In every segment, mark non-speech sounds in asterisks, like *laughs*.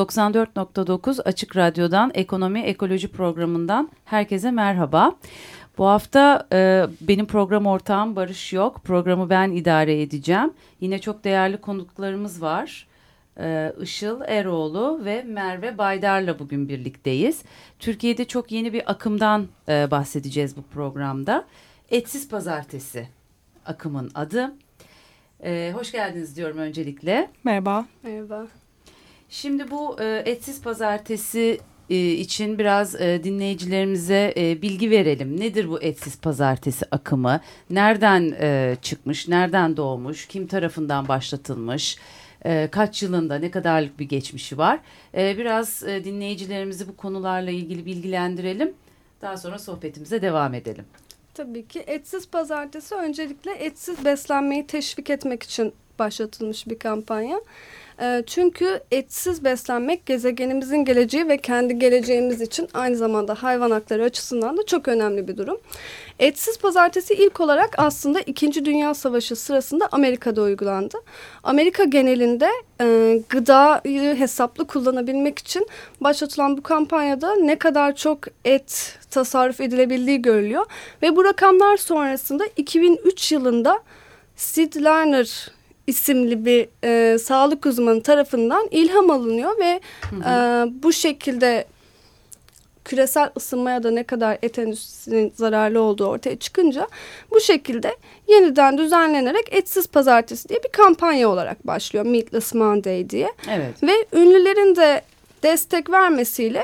94.9 Açık Radyo'dan Ekonomi Ekoloji programından herkese merhaba. Bu hafta e, benim program ortağım Barış yok. Programı ben idare edeceğim. Yine çok değerli konuklarımız var. E, Işıl Eroğlu ve Merve Baydar'la bugün birlikteyiz. Türkiye'de çok yeni bir akımdan e, bahsedeceğiz bu programda. Etsiz Pazartesi akımın adı. E, hoş geldiniz diyorum öncelikle. Merhaba. Merhaba. Şimdi bu e, etsiz pazartesi e, için biraz e, dinleyicilerimize e, bilgi verelim. Nedir bu etsiz pazartesi akımı? Nereden e, çıkmış? Nereden doğmuş? Kim tarafından başlatılmış? E, kaç yılında ne kadarlık bir geçmişi var? E, biraz e, dinleyicilerimizi bu konularla ilgili bilgilendirelim. Daha sonra sohbetimize devam edelim. Tabii ki etsiz pazartesi öncelikle etsiz beslenmeyi teşvik etmek için başlatılmış bir kampanya. Ee, çünkü etsiz beslenmek gezegenimizin geleceği ve kendi geleceğimiz için aynı zamanda hayvan hakları açısından da çok önemli bir durum. Etsiz pazartesi ilk olarak aslında İkinci Dünya Savaşı sırasında Amerika'da uygulandı. Amerika genelinde e, gıdayı hesaplı kullanabilmek için başlatılan bu kampanyada ne kadar çok et tasarruf edilebildiği görülüyor. Ve bu rakamlar sonrasında 2003 yılında Sid Lerner isimli bir e, sağlık uzmanı tarafından ilham alınıyor ve hı hı. E, bu şekilde küresel ısınmaya da ne kadar et endüstrisinin zararlı olduğu ortaya çıkınca bu şekilde yeniden düzenlenerek etsiz pazartesi diye bir kampanya olarak başlıyor Meatless Monday diye. Evet. Ve ünlülerin de destek vermesiyle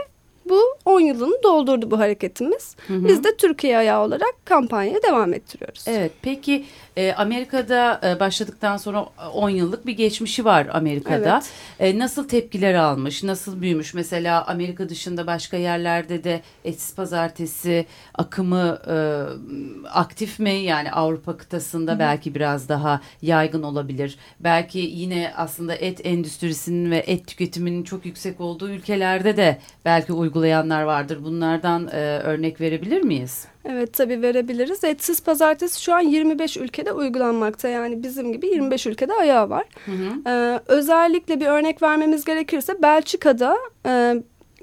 bu 10 yılını doldurdu bu hareketimiz. Hı hı. Biz de Türkiye ayağı olarak kampanyaya devam ettiriyoruz. Evet peki e, Amerika'da e, başladıktan sonra 10 yıllık bir geçmişi var Amerika'da. Evet. E, nasıl tepkiler almış, nasıl büyümüş? Mesela Amerika dışında başka yerlerde de etsiz pazartesi akımı e, aktif mi? Yani Avrupa kıtasında Hı. belki biraz daha yaygın olabilir. Belki yine aslında et endüstrisinin ve et tüketiminin çok yüksek olduğu ülkelerde de belki uygulayanlar vardır. Bunlardan e, örnek verebilir miyiz? Evet tabii verebiliriz. Etsiz pazartesi şu an 25 ülkede uygulanmakta. Yani bizim gibi 25 ülkede ayağı var. Hı hı. Ee, özellikle bir örnek vermemiz gerekirse Belçika'da... E,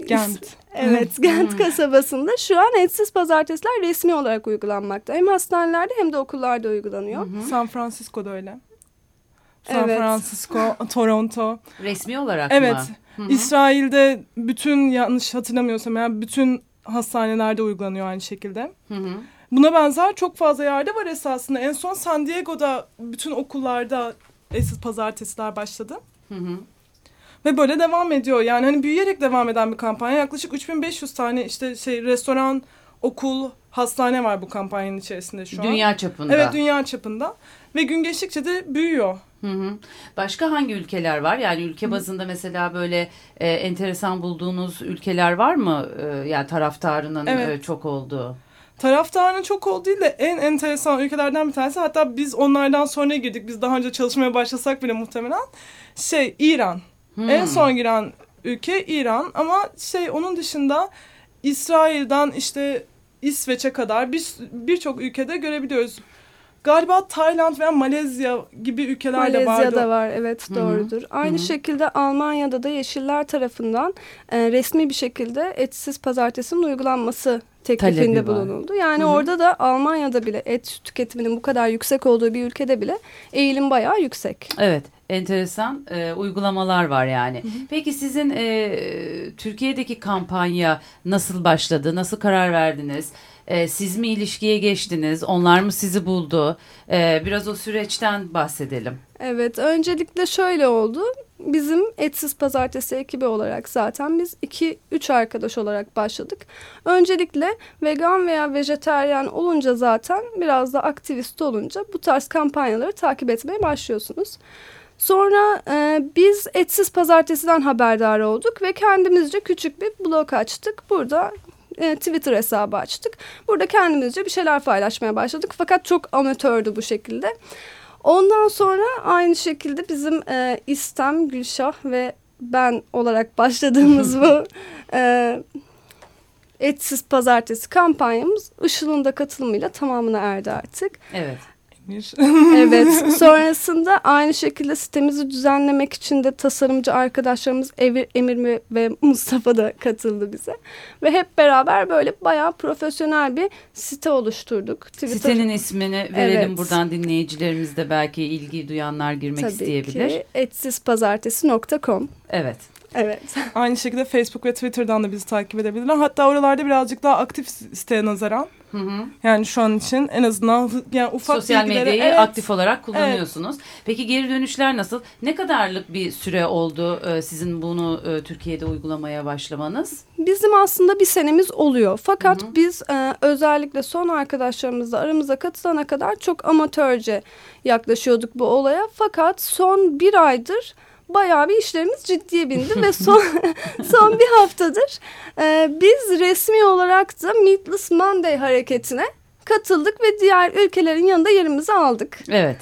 Gent. Evet, Gent kasabasında şu an etsiz pazartesiler resmi olarak uygulanmakta. Hem hastanelerde hem de okullarda uygulanıyor. Hı hı. San Francisco'da öyle. San evet. Francisco, *laughs* Toronto. Resmi olarak evet. mı? Evet. İsrail'de bütün yanlış hatırlamıyorsam yani bütün hastanelerde uygulanıyor aynı şekilde. Hı hı. Buna benzer çok fazla yerde var esasında. En son San Diego'da bütün okullarda esis pazartesiler başladı. Hı hı. Ve böyle devam ediyor. Yani hani büyüyerek devam eden bir kampanya. Yaklaşık 3500 tane işte şey restoran, okul, hastane var bu kampanyanın içerisinde şu an. Dünya çapında. Evet dünya çapında. Ve gün geçtikçe de büyüyor. Hı hı. Başka hangi ülkeler var? Yani ülke bazında mesela böyle e, enteresan bulduğunuz ülkeler var mı? E, yani taraftarının evet. e, çok olduğu. Taraftarının çok olduğu değil de en enteresan ülkelerden bir tanesi. Hatta biz onlardan sonra girdik. Biz daha önce çalışmaya başlasak bile muhtemelen. Şey İran. Hmm. En son giren ülke İran. Ama şey onun dışında İsrail'den işte İsveç'e kadar birçok bir ülkede görebiliyoruz. Galiba Tayland veya Malezya gibi ülkeler Malezya de vardı. Malezya'da var evet doğrudur. Hı -hı. Aynı Hı -hı. şekilde Almanya'da da Yeşiller tarafından e, resmi bir şekilde etsiz pazartesinin uygulanması teklifinde bulunuldu. Yani Hı -hı. orada da Almanya'da bile et tüketiminin bu kadar yüksek olduğu bir ülkede bile eğilim bayağı yüksek. Evet enteresan e, uygulamalar var yani. Hı hı. Peki sizin e, Türkiye'deki kampanya nasıl başladı? Nasıl karar verdiniz? E, siz mi ilişkiye geçtiniz? Onlar mı sizi buldu? E, biraz o süreçten bahsedelim. Evet, öncelikle şöyle oldu. Bizim Etsiz Pazartesi ekibi olarak zaten biz iki üç arkadaş olarak başladık. Öncelikle vegan veya vejeteryan olunca zaten biraz da aktivist olunca bu tarz kampanyaları takip etmeye başlıyorsunuz. Sonra e, biz Etsiz Pazartesi'den haberdar olduk ve kendimizce küçük bir blog açtık. Burada e, Twitter hesabı açtık. Burada kendimizce bir şeyler paylaşmaya başladık. Fakat çok amatördü bu şekilde. Ondan sonra aynı şekilde bizim e, İstem, Gülşah ve ben olarak *laughs* başladığımız bu e, Etsiz Pazartesi kampanyamız Işıl'ın da katılımıyla tamamına erdi artık. Evet. Bir. Evet. *laughs* Sonrasında aynı şekilde sitemizi düzenlemek için de tasarımcı arkadaşlarımız Emir, Emir ve Mustafa da katıldı bize. Ve hep beraber böyle bayağı profesyonel bir site oluşturduk. Twitter... Sitenin ismini verelim evet. buradan dinleyicilerimiz de belki ilgi duyanlar girmek Tabii isteyebilir. Ki, etsizpazartesi.com Evet. Evet. *laughs* Aynı şekilde Facebook ve Twitter'dan da bizi takip edebilirler. Hatta oralarda birazcık daha aktif siteye nazaran. Hı hı. Yani şu an için en azından yani ufak Sosyal bilgileri, medyayı evet. aktif olarak kullanıyorsunuz. Evet. Peki geri dönüşler nasıl? Ne kadarlık bir süre oldu e, sizin bunu e, Türkiye'de uygulamaya başlamanız? Bizim aslında bir senemiz oluyor. Fakat hı hı. biz e, özellikle son arkadaşlarımızla aramıza katılana kadar çok amatörce yaklaşıyorduk bu olaya. Fakat son bir aydır bayağı bir işlerimiz ciddiye bindi ve son *laughs* son bir haftadır e, biz resmi olarak da Meatless Monday hareketine katıldık ve diğer ülkelerin yanında yerimizi aldık. Evet.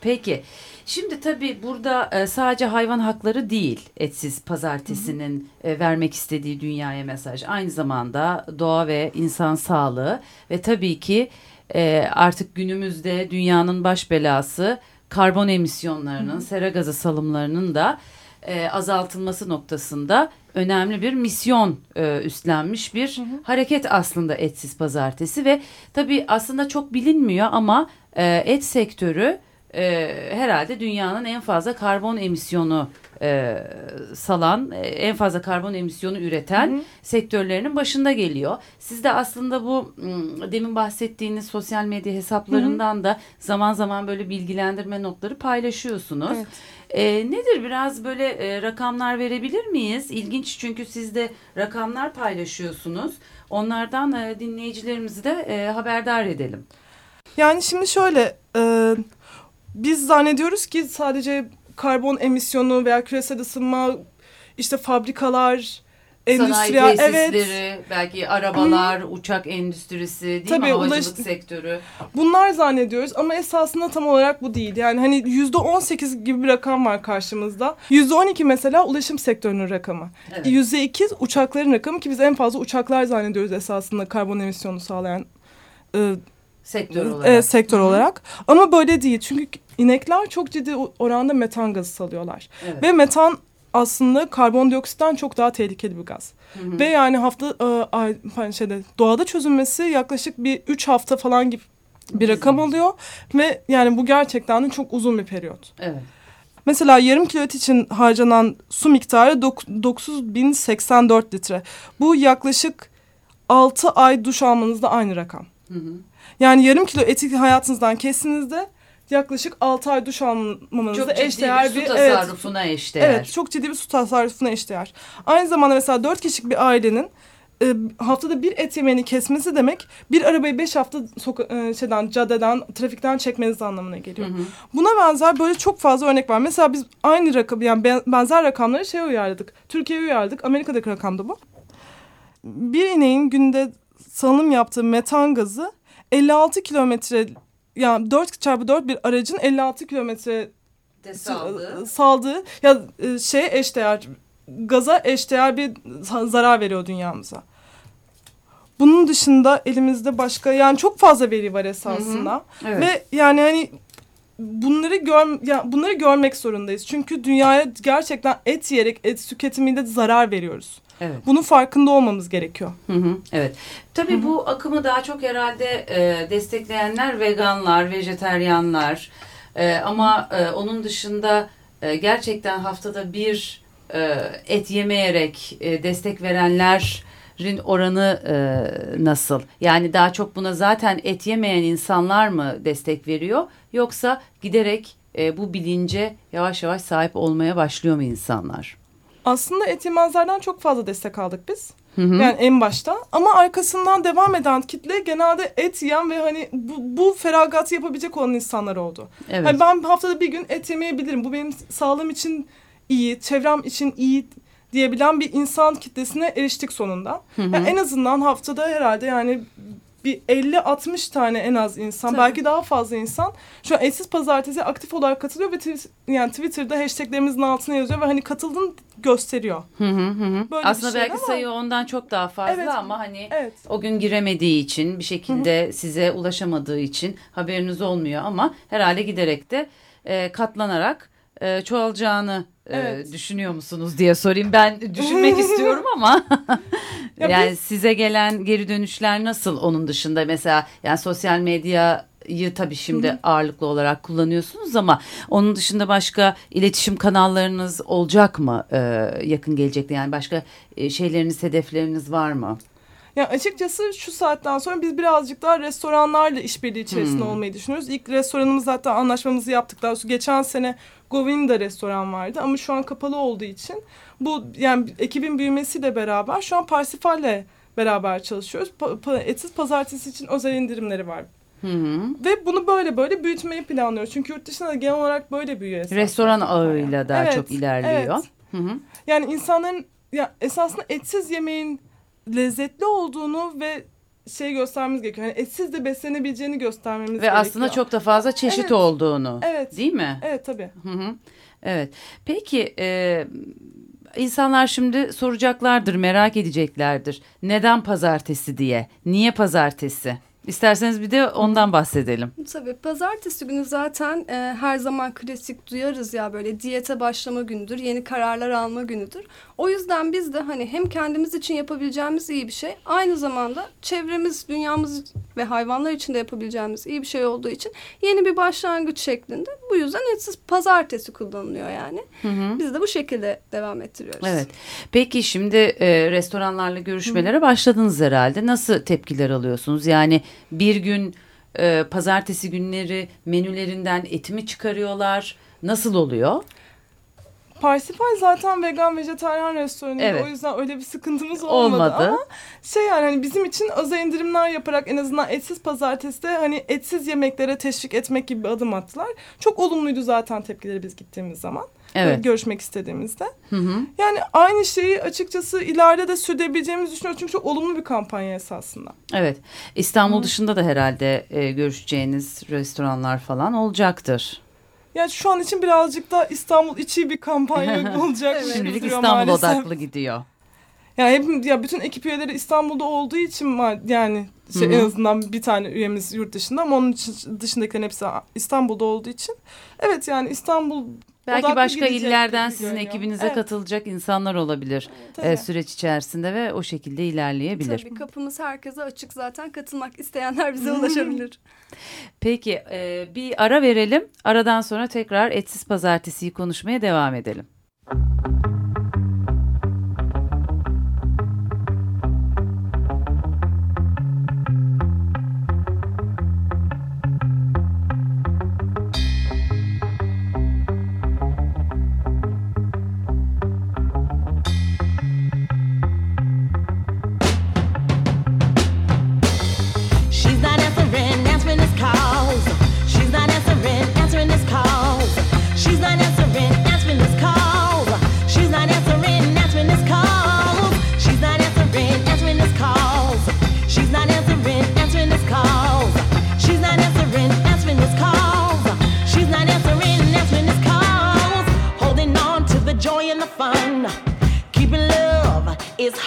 Peki. Şimdi tabii burada e, sadece hayvan hakları değil etsiz pazartesinin e, vermek istediği dünyaya mesaj. Aynı zamanda doğa ve insan sağlığı ve tabii ki e, artık günümüzde dünyanın baş belası karbon emisyonlarının, Hı. sera gazı salımlarının da e, azaltılması noktasında önemli bir misyon e, üstlenmiş bir hı hı. hareket aslında etsiz pazartesi ve tabii aslında çok bilinmiyor ama e, et sektörü e, herhalde dünyanın en fazla karbon emisyonu e, salan, e, en fazla karbon emisyonu üreten hı hı. sektörlerinin başında geliyor. Siz de aslında bu demin bahsettiğiniz sosyal medya hesaplarından hı hı. da zaman zaman böyle bilgilendirme notları paylaşıyorsunuz. Evet. E, nedir biraz böyle e, rakamlar verebilir miyiz? İlginç çünkü siz de rakamlar paylaşıyorsunuz. Onlardan e, dinleyicilerimizi de e, haberdar edelim. Yani şimdi şöyle e, biz zannediyoruz ki sadece karbon emisyonu veya küresel ısınma işte fabrikalar endüstriyel evet belki arabalar, Hı. uçak endüstrisi değil Tabii, mi havacılık ulaş... sektörü. Bunlar zannediyoruz ama esasında tam olarak bu değil. Yani hani yüzde on sekiz gibi bir rakam var karşımızda. Yüzde on iki mesela ulaşım sektörünün rakamı. Yüzde evet. iki uçakların rakamı ki biz en fazla uçaklar zannediyoruz esasında karbon emisyonu sağlayan e, sektör olarak. E, sektör Hı. olarak. Ama böyle değil. Çünkü inekler çok ciddi oranda metan gazı salıyorlar. Evet. Ve metan aslında karbondioksitten çok daha tehlikeli bir gaz. Hı hı. Ve yani hafta e, şeyde doğada çözülmesi yaklaşık bir üç hafta falan gibi bir rakam oluyor ve yani bu gerçekten de çok uzun bir periyot. Evet. Mesela yarım kilo et için harcanan su miktarı 9084 litre. Bu yaklaşık 6 ay duş almanızda aynı rakam. Hı hı. Yani yarım kilo eti hayatınızdan kestiğinizde yaklaşık 6 ay duş almamanızda eşdeğer bir, su tasarrufuna evet, eşdeğer. Evet çok ciddi bir su tasarrufuna eşdeğer. Aynı zamanda mesela 4 kişilik bir ailenin e, haftada bir et yemeğini kesmesi demek bir arabayı beş hafta soka- e, şeyden caddeden trafikten çekmeniz anlamına geliyor. Hı hı. Buna benzer böyle çok fazla örnek var. Mesela biz aynı rakam yani benzer rakamları şey uyarladık. Türkiye'ye uyarladık. Amerika'daki rakam da bu. Bir ineğin günde salınım yaptığı metan gazı 56 kilometre yani 4 çarpı 4 bir aracın 56 kilometre saldığı. saldığı ya e, şey eşdeğer gaza eşdeğer bir zarar veriyor dünyamıza. Bunun dışında elimizde başka yani çok fazla veri var esasında. Hı hı. Evet. Ve yani hani bunları gör ya bunları görmek zorundayız. Çünkü dünyaya gerçekten et yiyerek et tüketimiyle zarar veriyoruz. Evet. Bunun farkında olmamız gerekiyor. Hı hı, evet. Tabii hı hı. bu akımı daha çok herhalde e, destekleyenler veganlar, vejeteryanlar. E, ama e, onun dışında e, gerçekten haftada bir e, et yemeyerek e, destek verenlerin oranı e, nasıl? Yani daha çok buna zaten et yemeyen insanlar mı destek veriyor? Yoksa giderek e, bu bilince yavaş yavaş sahip olmaya başlıyor mu insanlar? Aslında et yemezlerden çok fazla destek aldık biz. Yani en başta ama arkasından devam eden kitle genelde et yiyen ve hani bu, bu feragatı yapabilecek olan insanlar oldu. Evet. Hani ben haftada bir gün et yemeyebilirim. Bu benim sağlığım için iyi, çevrem için iyi diyebilen bir insan kitlesine eriştik sonunda. Yani en azından haftada herhalde yani bir 50-60 tane en az insan Tabii. belki daha fazla insan şu an etsiz pazartesi aktif olarak katılıyor ve yani Twitter'da hashtaglerimizin altına yazıyor ve hani katıldığını gösteriyor. Hı hı hı. hı. Böyle Aslında belki ama- sayı ondan çok daha fazla Evet. ama hani Evet. o gün giremediği için bir şekilde size ulaşamadığı için haberiniz olmuyor ama herhalde giderek de e, katlanarak e, çoğalacağını e, Evet. düşünüyor musunuz diye sorayım. Ben düşünmek *laughs* istiyorum ama Ya yani biz- size gelen geri dönüşler nasıl onun dışında mesela yani sosyal medyayı tabii şimdi ağırlıklı olarak kullanıyorsunuz ama onun dışında başka iletişim kanallarınız olacak mı e, yakın gelecekte yani başka e, şeyleriniz hedefleriniz var mı? Ya açıkçası şu saatten sonra biz birazcık daha restoranlarla işbirliği içerisinde Hmm. olmayı düşünüyoruz. İlk restoranımız zaten anlaşmamızı yaptık. Daha geçen sene Govinda restoran vardı ama şu an kapalı olduğu için bu yani ekibin büyümesiyle beraber şu an Parsifal'le beraber çalışıyoruz. Pa- pa- etsiz pazartesi için özel indirimleri var. Hı hı. Ve bunu böyle böyle büyütmeyi planlıyoruz. Çünkü yurt dışında da genel olarak böyle büyüyor esasında. Restoran ağıyla daha Evet, çok ilerliyor. evet. Hı hı. Yani insanların ya esasında etsiz yemeğin lezzetli olduğunu ve şey göstermemiz gerekiyor. Hani etsiz de beslenebileceğini göstermemiz Ve gerekiyor. aslında çok da fazla çeşit Evet. olduğunu. Evet. Değil mi? Evet tabii. Hı hı. Evet. Peki e, insanlar şimdi soracaklardır, merak edeceklerdir. Neden pazartesi diye? Niye pazartesi? İsterseniz bir de ondan bahsedelim. Tabii pazartesi günü zaten e, her zaman klasik duyarız ya böyle diyete başlama günüdür, yeni kararlar alma günüdür. O yüzden biz de hani hem kendimiz için yapabileceğimiz iyi bir şey, aynı zamanda çevremiz, dünyamız ve hayvanlar için de yapabileceğimiz iyi bir şey olduğu için yeni bir başlangıç şeklinde. Bu yüzden etsiz pazartesi kullanılıyor yani. Biz de bu şekilde devam ettiriyoruz. Evet. Peki şimdi e, restoranlarla görüşmelere başladınız herhalde. Nasıl tepkiler alıyorsunuz? Yani bir gün e, pazartesi günleri menülerinden eti mi çıkarıyorlar? Nasıl oluyor? Parsifal zaten vegan vejetaryen restoranıydı. Evet. O yüzden öyle bir sıkıntımız olmadı. Olmadı. Ama şey yani hani bizim için özel indirimler yaparak en azından etsiz pazartesi de hani etsiz yemeklere teşvik etmek gibi bir adım attılar. Çok olumluydu zaten tepkileri biz gittiğimiz zaman. Evet. Görüşmek istediğimizde. Hı hı. Yani aynı şeyi açıkçası ileride de sürdürebileceğimizi düşünüyorum. Çünkü çok olumlu bir kampanya esasında. Evet. İstanbul dışında da herhalde e, görüşeceğiniz restoranlar falan olacaktır. Yani şu an için birazcık da İstanbul içi bir kampanya *laughs* olacak. Evet. Şimdilik İstanbul maalesef. odaklı gidiyor. Yani hep, ya bütün ekip üyeleri İstanbul'da olduğu için yani şey, Hı hı. en azından bir tane üyemiz yurt dışında ama onun dışındakilerin hepsi İstanbul'da olduğu için. Evet yani İstanbul Belki başka gidecek illerden sizin görünüyor. ekibinize Evet, katılacak insanlar olabilir tabii. e, süreç içerisinde ve o şekilde ilerleyebilir. Tabii kapımız herkese açık zaten katılmak isteyenler bize ulaşabilir. *laughs* *laughs* Peki e, bir ara verelim. Aradan sonra tekrar etsiz pazartesiyi konuşmaya devam edelim. She's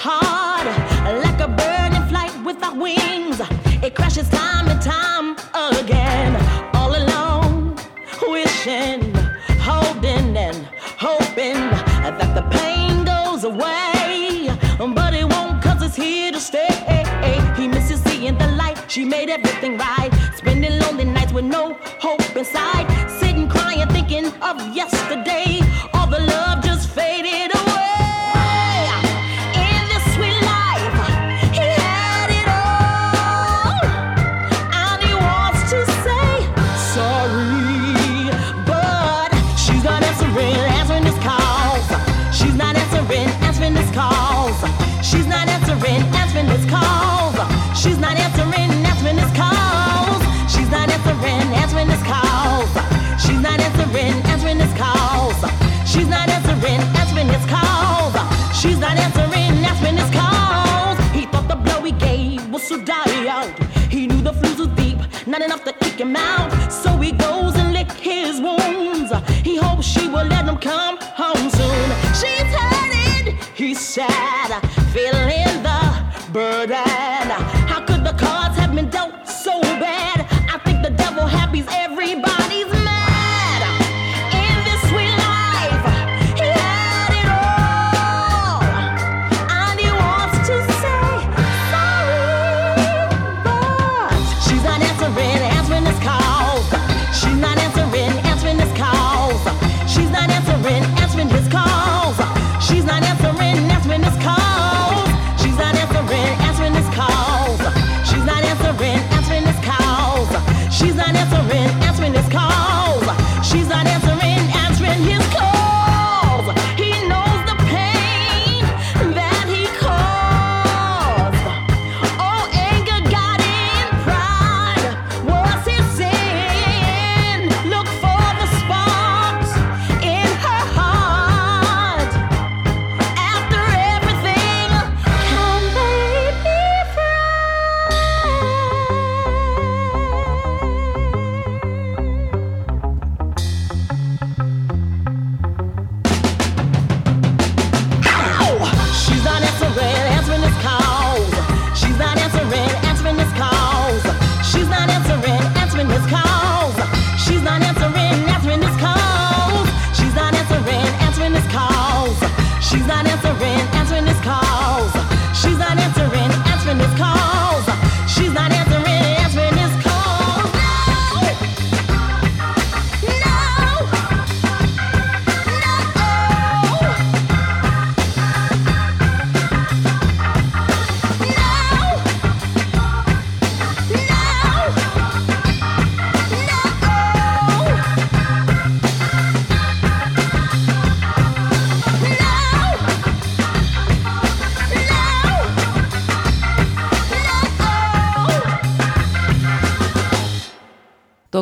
hard, like a bird in flight without wings. It crashes time and time again, all alone, wishing, holding, and hoping that the pain goes away. But it won't, cause it's here to stay. He misses seeing the light, she made everything right. Spending lonely nights with no hope inside. Sitting crying, thinking of yesterday. She's not answering, answering his calls. She's not answering, answering his calls. He thought the blow he gave was so dire. He knew the flues was deep, not enough to kick him out.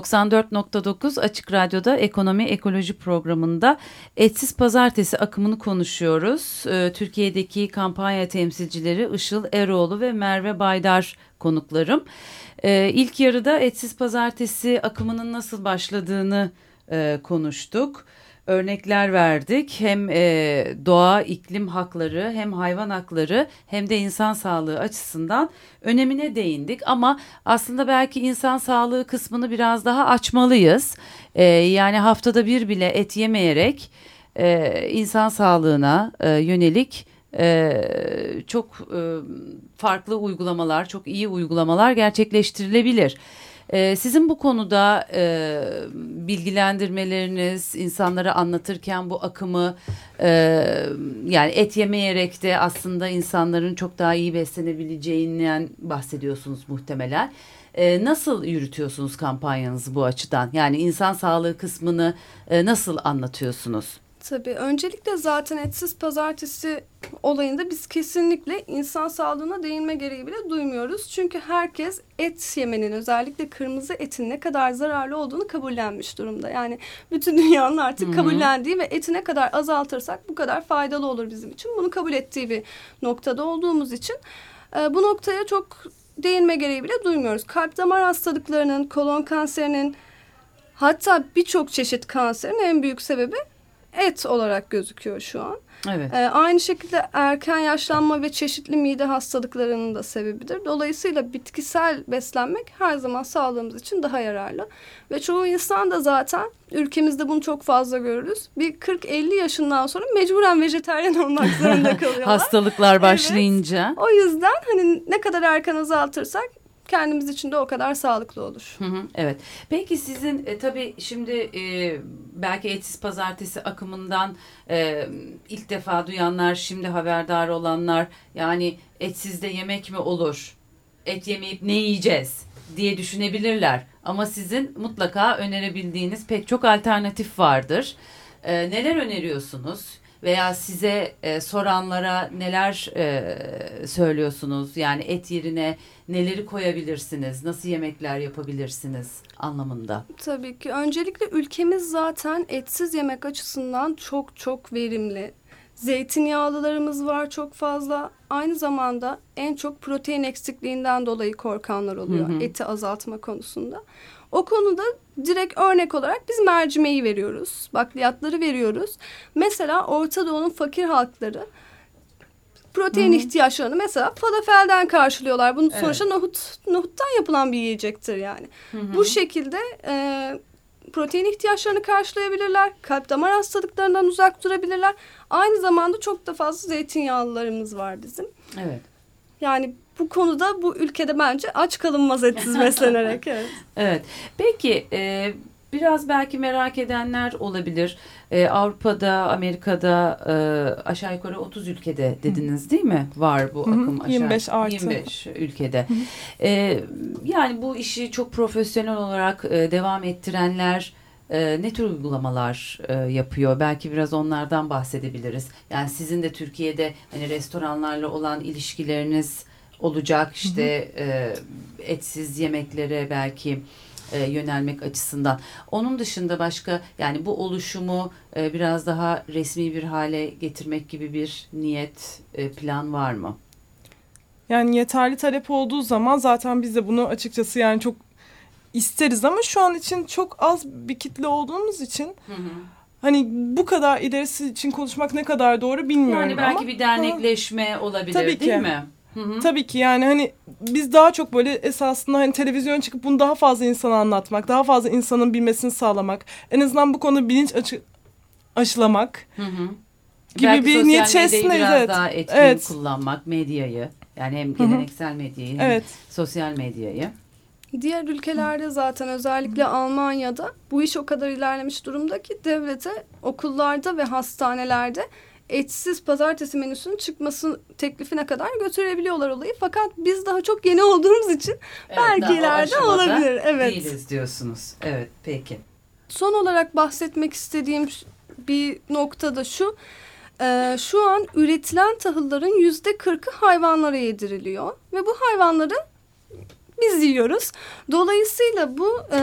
94.9 Açık Radyo'da Ekonomi Ekoloji programında Etsiz Pazartesi akımını konuşuyoruz. Ee, Türkiye'deki kampanya temsilcileri Işıl Eroğlu ve Merve Baydar konuklarım. Ee, ilk yarıda Etsiz Pazartesi akımının nasıl başladığını e, konuştuk. Örnekler verdik. Hem e, doğa, iklim hakları, hem hayvan hakları, hem de insan sağlığı açısından önemine değindik. Ama aslında belki insan sağlığı kısmını biraz daha açmalıyız. E, yani haftada bir bile et yemeyerek e, insan sağlığına e, yönelik e, çok e, farklı uygulamalar, çok iyi uygulamalar gerçekleştirilebilir. Ee, sizin bu konuda e, bilgilendirmeleriniz, insanlara anlatırken bu akımı e, yani et yemeyerek de aslında insanların çok daha iyi beslenebileceğinden bahsediyorsunuz muhtemelen. E, nasıl yürütüyorsunuz kampanyanızı bu açıdan? Yani insan sağlığı kısmını e, nasıl anlatıyorsunuz? Tabii öncelikle zaten etsiz pazartesi olayında biz kesinlikle insan sağlığına değinme gereği bile duymuyoruz. Çünkü herkes et yemenin özellikle kırmızı etin ne kadar zararlı olduğunu kabullenmiş durumda. Yani bütün *laughs* dünyanın artık Hı hı. kabullendiği ve eti ne kadar azaltırsak bu kadar faydalı olur bizim için. Bunu kabul ettiği bir noktada olduğumuz için e, bu noktaya çok değinme gereği bile duymuyoruz. Kalp damar hastalıklarının, kolon kanserinin hatta birçok çeşit kanserin en büyük sebebi et olarak gözüküyor şu an. Evet. Ee, aynı şekilde erken yaşlanma ve çeşitli mide hastalıklarının da sebebidir. Dolayısıyla bitkisel beslenmek her zaman sağlığımız için daha yararlı. Ve çoğu insan da zaten ülkemizde bunu çok fazla görürüz. Bir 40-50 yaşından sonra mecburen vejetaryen olmak *laughs* zorunda kalıyorlar. Hastalıklar başlayınca. O yüzden hani ne kadar erken azaltırsak kendimiz için de o kadar sağlıklı olur. Hı hı, evet. Peki sizin e, tabii şimdi e, belki etsiz pazartesi akımından e, ilk defa duyanlar, şimdi haberdar olanlar yani etsiz de yemek mi olur? Et yemeyip ne yiyeceğiz diye düşünebilirler. Ama sizin mutlaka önerebildiğiniz pek çok alternatif vardır. E, neler öneriyorsunuz? Veya size e, soranlara neler e, söylüyorsunuz? Yani et yerine neleri koyabilirsiniz? Nasıl yemekler yapabilirsiniz anlamında? Tabii ki. Öncelikle ülkemiz zaten etsiz yemek açısından çok çok verimli. Zeytinyağlılarımız var çok fazla. Aynı zamanda en çok protein eksikliğinden dolayı korkanlar oluyor Hı hı. eti azaltma konusunda. O konuda direkt örnek olarak biz mercimeği veriyoruz. Bakliyatları veriyoruz. Mesela Orta Doğu'nun fakir halkları protein ihtiyaçlarını mesela falafelden karşılıyorlar. Bunun Evet. sonuçta nohut nohuttan yapılan bir yiyecektir yani. Bu şekilde e, protein ihtiyaçlarını karşılayabilirler. Kalp damar hastalıklarından uzak durabilirler. Aynı zamanda çok da fazla zeytinyağlılarımız var bizim. Evet. Yani bu konuda bu ülkede bence aç kalınmaz etsiz *laughs* beslenerek. Evet. Evet. Peki e, biraz belki merak edenler olabilir. E, Avrupa'da, Amerika'da e, aşağı yukarı 30 ülkede dediniz değil mi? Var bu Hı hı, akım aşağı 25 artı. 25 ülkede. E, yani bu işi çok profesyonel olarak e, devam ettirenler e, ne tür uygulamalar e, yapıyor? Belki biraz onlardan bahsedebiliriz. Yani sizin de Türkiye'de hani restoranlarla olan ilişkileriniz olacak işte e, etsiz yemeklere belki e, yönelmek açısından. Onun dışında başka yani bu oluşumu e, biraz daha resmi bir hale getirmek gibi bir niyet e, plan var mı? Yani yeterli talep olduğu zaman zaten biz de bunu açıkçası yani çok isteriz ama şu an için çok az bir kitle olduğumuz için hani bu kadar ilerisi için konuşmak ne kadar doğru bilmiyorum Yani belki ama bir dernekleşme olabilir Tabii değil ki. mi? Hı hı. tabii ki yani hani biz daha çok böyle esasında hani televizyon çıkıp bunu daha fazla insana anlatmak, daha fazla insanın bilmesini sağlamak, en azından bu konuda bilinç açı aşılamak Hı hı. gibi Belki bir niyet medyayı içerisindeyiz. biraz Evet. daha etkin Evet. kullanmak, medyayı yani hem geleneksel medyayı hem Evet. sosyal medyayı. Diğer ülkelerde zaten özellikle Almanya'da bu iş o kadar ilerlemiş durumda ki devlete okullarda ve hastanelerde etsiz pazartesi menüsünün çıkması teklifine kadar götürebiliyorlar olayı. Fakat biz daha çok yeni olduğumuz için Evet, belki ileride olabilir. Evet. Değiliz diyorsunuz. Evet peki. Son olarak bahsetmek istediğim bir nokta da şu. Ee, şu an üretilen tahılların yüzde kırkı hayvanlara yediriliyor. Ve bu hayvanları biz yiyoruz. Dolayısıyla bu e,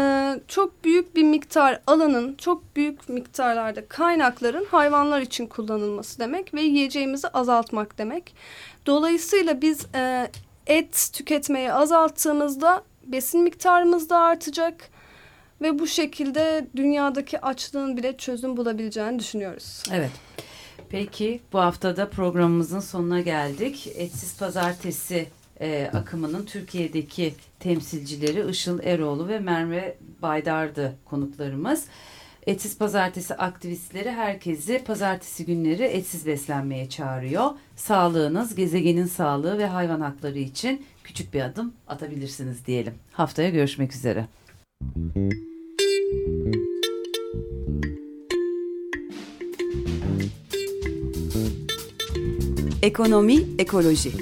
çok büyük bir miktar alanın, çok büyük miktarlarda kaynakların hayvanlar için kullanılması demek ve yiyeceğimizi azaltmak demek. Dolayısıyla biz e, et tüketmeyi azalttığımızda besin miktarımız da artacak ve bu şekilde dünyadaki açlığın bile çözüm bulabileceğini düşünüyoruz. Evet. Peki bu haftada programımızın sonuna geldik. Etsiz Pazartesi e, akımının Türkiye'deki temsilcileri Işıl Eroğlu ve Merve Baydar'dı konuklarımız. Etsiz Pazartesi aktivistleri herkesi pazartesi günleri etsiz beslenmeye çağırıyor. Sağlığınız, gezegenin sağlığı ve hayvan hakları için küçük bir adım atabilirsiniz diyelim. Haftaya görüşmek üzere. Ekonomi, ekoloji.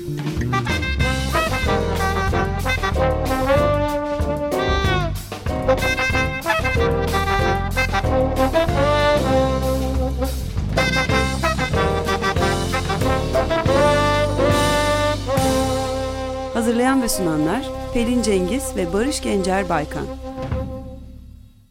Hazırlayan ve sunanlar Pelin Cengiz ve Barış Gencer Baykan.